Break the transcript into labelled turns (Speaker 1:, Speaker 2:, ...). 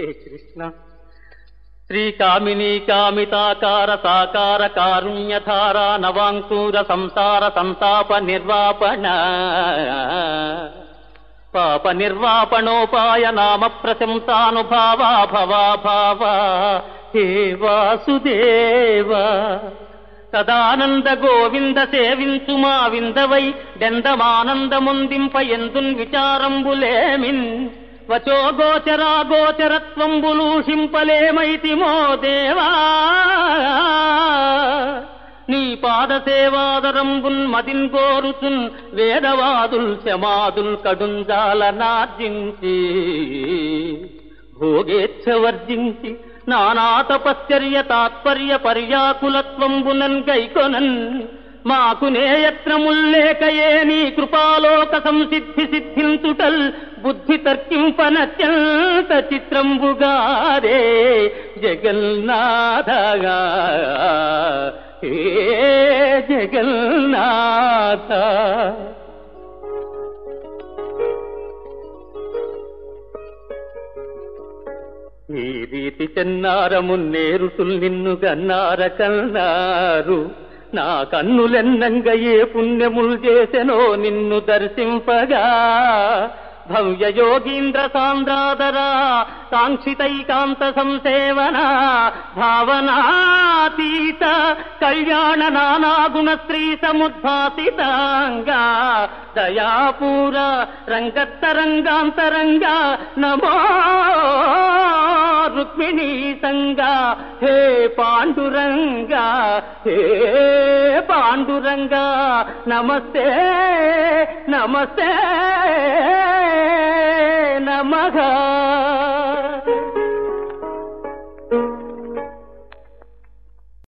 Speaker 1: హే కృష్ణ శ్రీకామినీ కామితాకార సాకార కారుణ్యధార నవాంకూర సంసార సంతాప నిర్వాపణ పాప నిర్వాపణోపాయ నామ ప్రశంసానుభావా భవా భావ హే వాసుదేవ సదానంద గోవింద సేవించు మా విందవై డెందమానందముందింప ఎందున్ విచారంబులేమిన్ వచో గోచరా గోచరత్వంబులూషింపలేమైతిమో దేవా నీ పాదసేవాదరంబున్ మదిన్ కోరుచున్ వేదవాదుల్ శమాదుల్ కడుంజాల నార్జించి భోగేచ్ఛ వర్జించి నానా తపశ్చర్య తాత్పర్య పర్యాకులత్వంబునన్ గైకొనన్ మాకు నేయత్నముల్లేకయే నీ కృపాలోక సంసిద్ధి సిద్ధింతుటల్ బుద్ధి తర్కింపనత్యంత చిత్రంబుగారే జగన్నాథగా. ఏ జగన్నాథ. ఈ రీతి చెన్నారము నేరుతుల్ నిన్ను గన్నార కన్నారు. నా కన్నులెన్నంగ ఏ పుణ్యములు చేసెనో నిన్ను దర్శింపగా. భవ్య యోగీంద్ర సాంద్రాదరా కాంక్షితైకాంత సంసేవన భావనాతీత కళ్యాణ నానాగుణ స్త్రీ సముద్భాసితాంగా. దయాపూర రంగత్తరంగాంతరంగా నమో రుక్మిణీ సంగా హే పాండురంగా హే పాండురంగా నమస్తే నమస్తే నమగా